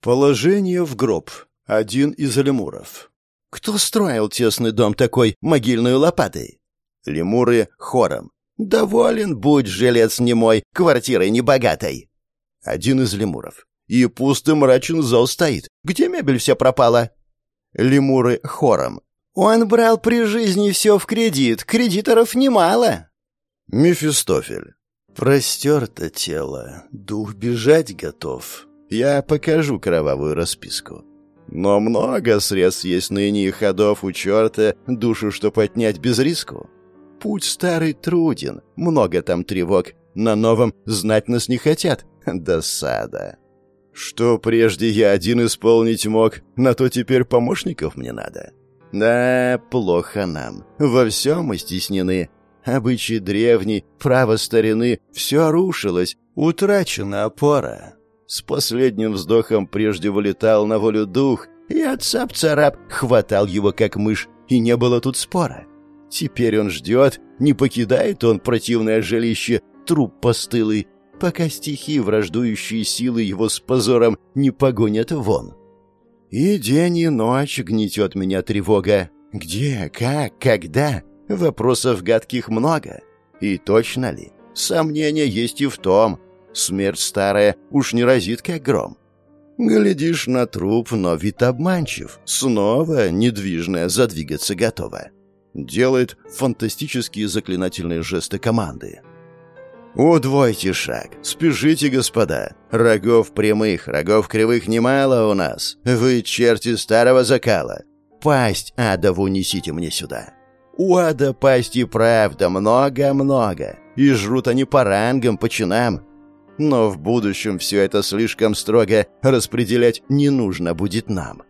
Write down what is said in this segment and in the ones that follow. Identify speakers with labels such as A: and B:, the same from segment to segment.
A: Положение в гроб. Один из лемуров.
B: Кто строил тесный дом такой могильной лопатой?
A: Лемуры хором.
B: Доволен будь, жилец немой, квартирой небогатой.
A: Один из лемуров. И пустый мрачен зал стоит. Где мебель вся пропала? Лемуры хором.
B: Он брал при жизни все в кредит, кредиторов немало.
A: Мефистофель. Простерто тело, дух бежать готов. Я покажу кровавую расписку. Но много средств есть ныне и ходов у черта, душу что поднять без риску. Путь старый труден, много там тревог, на новом знать нас не хотят. Досада. Что прежде я один исполнить мог, на то теперь помощников мне надо. Да, плохо нам. Во всем мы стеснены. Обычаи древние, право старины, все рушилось, утрачена опора. С последним вздохом прежде вылетал на волю дух, и отцап-царап хватал его как мышь, и не было тут спора. Теперь он ждет, не покидает он противное жилище, труп постылый, пока стихи, враждующие силы его с позором, не погонят вон. И день и ночь гнетет меня тревога. Где, как, когда? Вопросов гадких много. И точно ли? Сомнения есть и в том. Смерть старая уж не разит, как гром. Глядишь на труп, но вид обманчив. Снова недвижная задвигаться готова. Делает фантастические заклинательные жесты команды. «Удвойте шаг, спешите, господа. Рогов прямых, рогов кривых немало у нас. Вы черти старого закала. Пасть адову несите мне сюда. У ада пасть и правда много-много, и жрут они по рангам, по чинам. Но в будущем все это слишком строго распределять не нужно будет нам».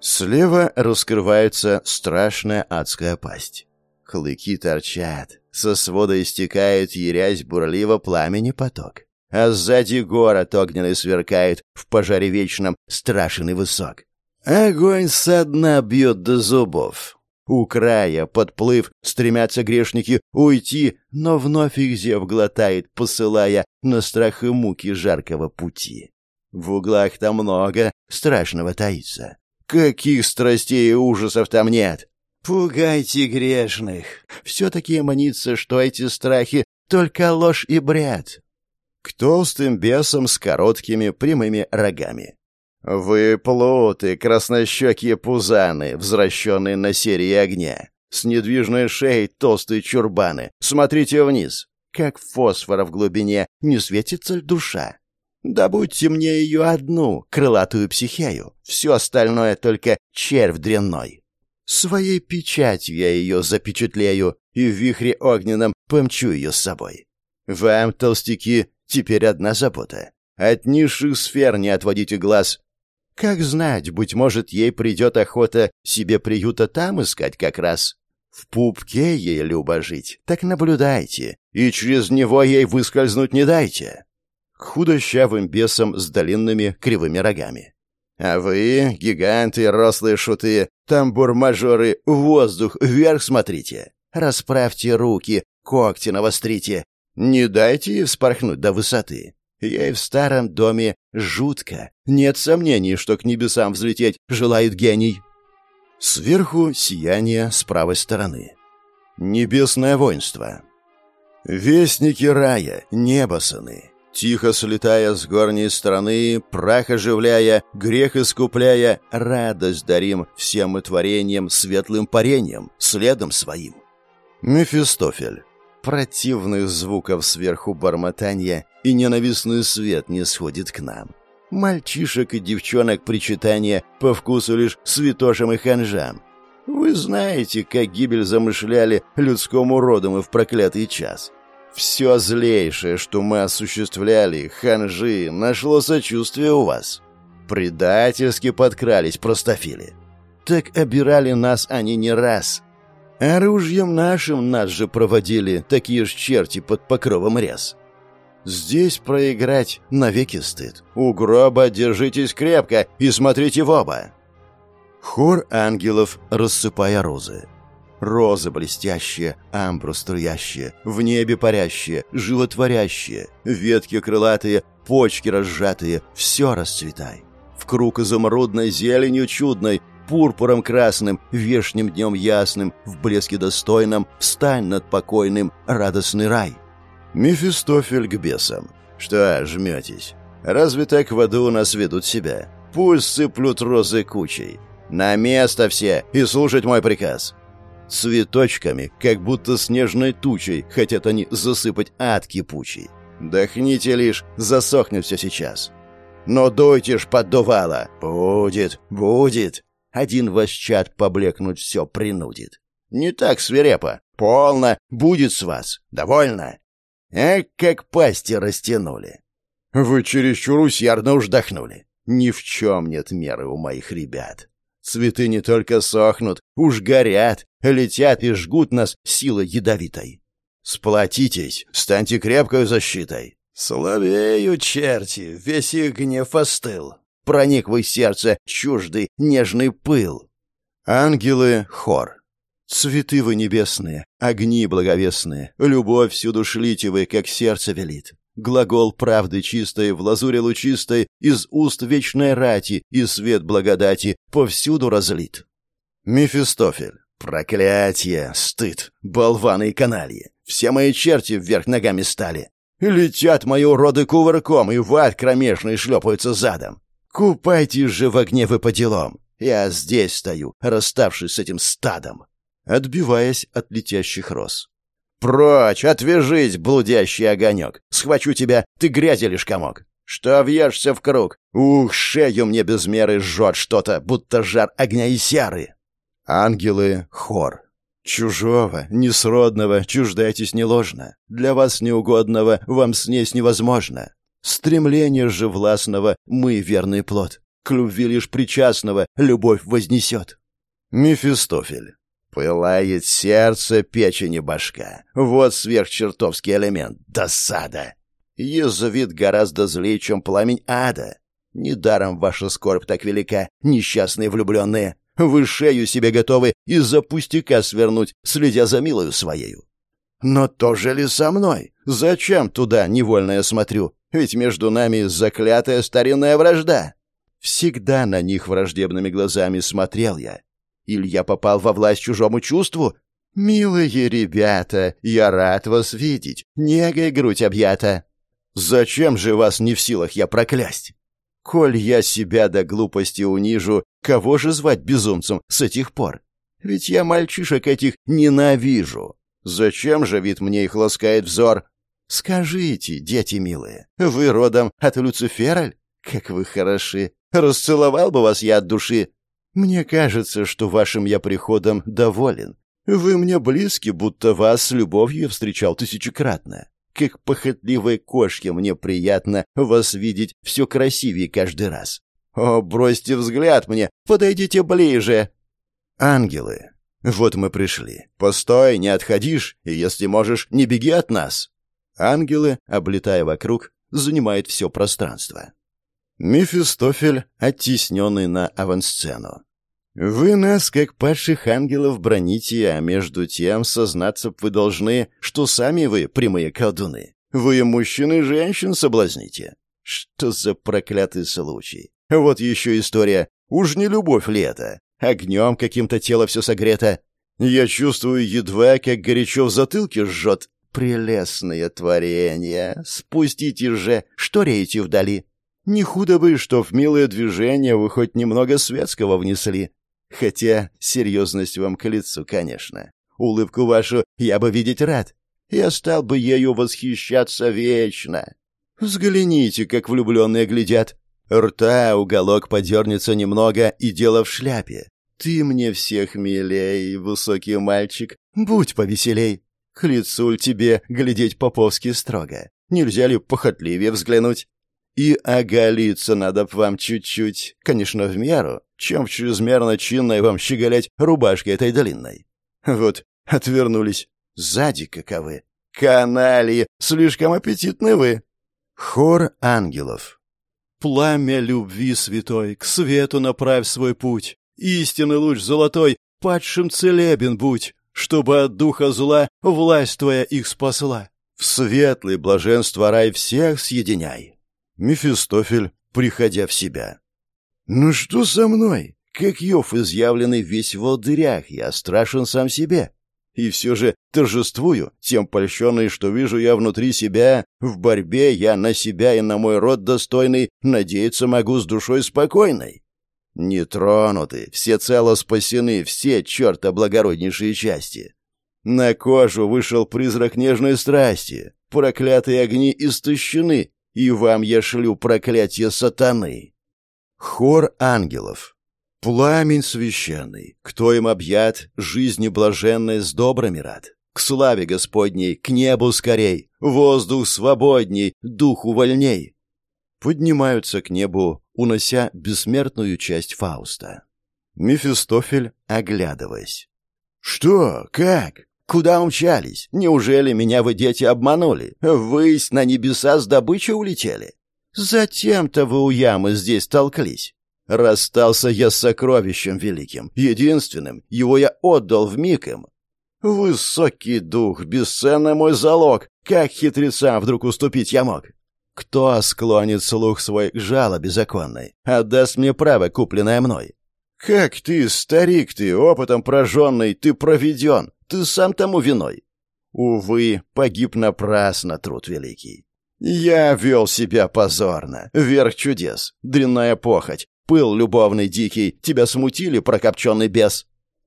A: Слева раскрывается страшная адская пасть. Клыки торчат, со свода истекает, ярясь бурливо пламени поток. А сзади город огненный сверкает, в пожаре вечном страшен и высок. Огонь со дна бьет до зубов. У края, подплыв, стремятся грешники уйти, но вновь их зев глотает, посылая на страх и муки жаркого пути. В углах там много страшного таится. Каких страстей и ужасов там нет! Пугайте грешных. Все-таки манится, что эти страхи — только ложь и бред. К толстым бесам с короткими прямыми рогами. Вы плоты, краснощекие пузаны, возвращенные на серии огня. С недвижной шеей толстые чурбаны. Смотрите вниз. Как фосфора в глубине не светится душа? Добудьте мне ее одну, крылатую психею. Все остальное только червь дрянной. Своей печатью я ее запечатлею и в вихре огненном помчу ее с собой. Вам, толстяки, теперь одна забота. От низших сфер не отводите глаз. Как знать, быть может, ей придет охота себе приюта там искать как раз. В пупке ей любо жить, так наблюдайте, и через него ей выскользнуть не дайте. К худощавым бесам с длинными кривыми рогами. А вы, гиганты, рослые шуты, тамбур-мажоры, воздух, вверх смотрите. Расправьте руки, когти навострите. Не дайте ей вспорхнуть до высоты. Ей в старом доме жутко. Нет сомнений, что к небесам взлететь желает гений. Сверху сияние с правой стороны. Небесное воинство. Вестники рая, небо сыны. Тихо слетая с горней страны, прах оживляя, грех искупляя, радость дарим всем мы творением, светлым парением, следом своим. Мефистофель. Противных звуков сверху бормотанья и ненавистный свет не сходит к нам. Мальчишек и девчонок причитания по вкусу лишь святошам и ханжам. Вы знаете, как гибель замышляли людскому роду мы в проклятый час. Все злейшее, что мы осуществляли, ханжи, нашло сочувствие у вас. Предательски подкрались простофили. Так обирали нас они не раз. Оружием нашим нас же проводили такие ж черти под покровом рез. Здесь проиграть навеки стыд. У гроба держитесь крепко и смотрите в оба. Хор ангелов, рассыпая розы. Розы блестящие, амбру струящие, в небе парящие, животворящие, ветки крылатые, почки разжатые, все расцветай. в круг изумрудной зеленью чудной, пурпуром красным, вешним днем ясным, в блеске достойном, встань над покойным, радостный рай. Мефистофель к бесам. Что жметесь? Разве так в аду у нас ведут себя? Пусть сыплют розы кучей. На место все и слушать мой приказ. Цветочками, как будто снежной тучей, хотят они засыпать ад кипучий. Дохните лишь, засохнет все сейчас. Но дуйте ж поддувало. Будет, будет. Один ваш чад поблекнуть все принудит. Не так свирепо. Полно. Будет с вас. Довольно. Эх, как пасти растянули. Вы чересчур усердно уж дохнули. Ни в чем нет меры у моих ребят. Цветы не только сохнут, уж горят, летят и жгут нас силой ядовитой. Сплотитесь, станьте крепкой защитой. Слабею черти, весь их гнев остыл. Проник в их сердце чуждый нежный пыл. Ангелы — хор. Цветы вы небесные, огни благовестные, любовь всюду шлите вы, как сердце велит. Глагол правды чистой в лазуре лучистой из уст вечной рати и свет благодати повсюду разлит. Мефистофель. Проклятие, стыд, болваны и канальи. Все мои черти вверх ногами стали. Летят мои уроды кувырком, и в ад кромешный шлепаются задом. Купайтесь же в огне вы по делам. Я здесь стою, расставшись с этим стадом, отбиваясь от летящих роз. «Прочь! Отвяжись, блудящий огонек! Схвачу тебя, ты грязи лишь комок! Что вьешься в круг? Ух, шею мне без меры жжет что-то, будто жар огня и серы!» Ангелы — хор. Чужого, несродного, чуждайтесь не ложно. Для вас неугодного вам снесть невозможно. Стремление же властного мы верный плод. К любви лишь причастного любовь вознесет. Мефистофель. Пылает сердце, печени башка. Вот сверхчертовский элемент. Досада. Язовит гораздо злее, чем пламень ада. Недаром ваша скорбь так велика, несчастные влюбленные. Вы шею себе готовы из-за пустяка свернуть, следя за милою своею. Но то же ли со мной? Зачем туда невольно я смотрю? Ведь между нами заклятая старинная вражда. Всегда на них враждебными глазами смотрел я. Или я попал во власть чужому чувству? Милые ребята, я рад вас видеть. Негой грудь объята. Зачем же вас не в силах я проклясть? Коль я себя до глупости унижу, кого же звать безумцем с этих пор? Ведь я мальчишек этих ненавижу. Зачем же вид мне их ласкает взор? Скажите, дети милые, вы родом от Люцифера? Как вы хороши! Расцеловал бы вас я от души, мне кажется, что вашим я приходом доволен. Вы мне близки, будто вас с любовью встречал тысячекратно. Как похотливой кошке мне приятно вас видеть все красивее каждый раз. О, бросьте взгляд мне, подойдите ближе. Ангелы, вот мы пришли. Постой, не отходишь, и если можешь, не беги от нас. Ангелы, облетая вокруг, занимают все пространство. Мефистофель, оттесненный на авансцену. «Вы нас, как падших ангелов, броните, а между тем сознаться вы должны, что сами вы прямые колдуны. Вы мужчин и женщин соблазните. Что за проклятый случай? Вот еще история. Уж не любовь ли это? Огнем каким-то тело все согрето. Я чувствую едва, как горячо в затылке жжет. Прелестное творение. Спустите же, что реете вдали. Не худо бы, что в милое движение вы хоть немного светского внесли. Хотя серьезность вам к лицу, конечно. Улыбку вашу я бы видеть рад. Я стал бы ею восхищаться вечно. Взгляните, как влюбленные глядят. Рта уголок подернется немного, и дело в шляпе. Ты мне всех милей, высокий мальчик, будь повеселей. К лицу тебе глядеть поповски строго. Нельзя ли похотливее взглянуть? И оголиться надо б вам чуть-чуть, конечно, в меру, чем в чрезмерно чинной вам щеголять рубашкой этой длинной. Вот, отвернулись. Сзади каковы. Канальи, слишком аппетитны вы. Хор ангелов. Пламя любви святой, к свету направь свой путь. Истинный луч золотой, падшим целебен будь, чтобы от духа зла власть твоя их спасла. В светлый блаженство рай всех съединяй. Мефистофель, приходя в себя. «Ну что со мной? Как Йов изъявленный весь в волдырях, я страшен сам себе. И все же торжествую, тем польщенный, что вижу я внутри себя, в борьбе я на себя и на мой род достойный, надеяться могу с душой спокойной. Не тронуты, всецело спасены все, черта, благороднейшие части. На кожу вышел призрак нежной страсти, проклятые огни истощены, и вам я шлю проклятие сатаны. Хор ангелов. Пламень священный, кто им объят, жизни блаженной с добрыми рад. К славе Господней, к небу скорей, воздух свободней, дух увольней. Поднимаются к небу, унося бессмертную часть Фауста. Мефистофель, оглядываясь. «Что? Как? Куда умчались? Неужели меня вы, дети, обманули? Высь на небеса с добычей улетели? Затем-то вы у ямы здесь толклись. Расстался я с сокровищем великим, единственным, его я отдал в миг им. Высокий дух, бесценный мой залог, как хитрецам вдруг уступить я мог? Кто склонит слух свой к жалобе законной, отдаст мне право, купленное мной? Как ты, старик ты, опытом прожженный, ты проведен, ты сам тому виной. Увы, погиб напрасно труд великий. Я вел себя позорно, верх чудес, дрянная похоть, Пыл любовный дикий, тебя смутили, прокопченный бес?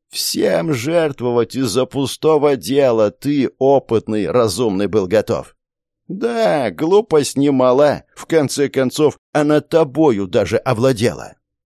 A: Всем жертвовать из-за пустого дела ты, опытный, разумный, был готов. Да, глупость немала, в конце концов, она тобою даже овладела.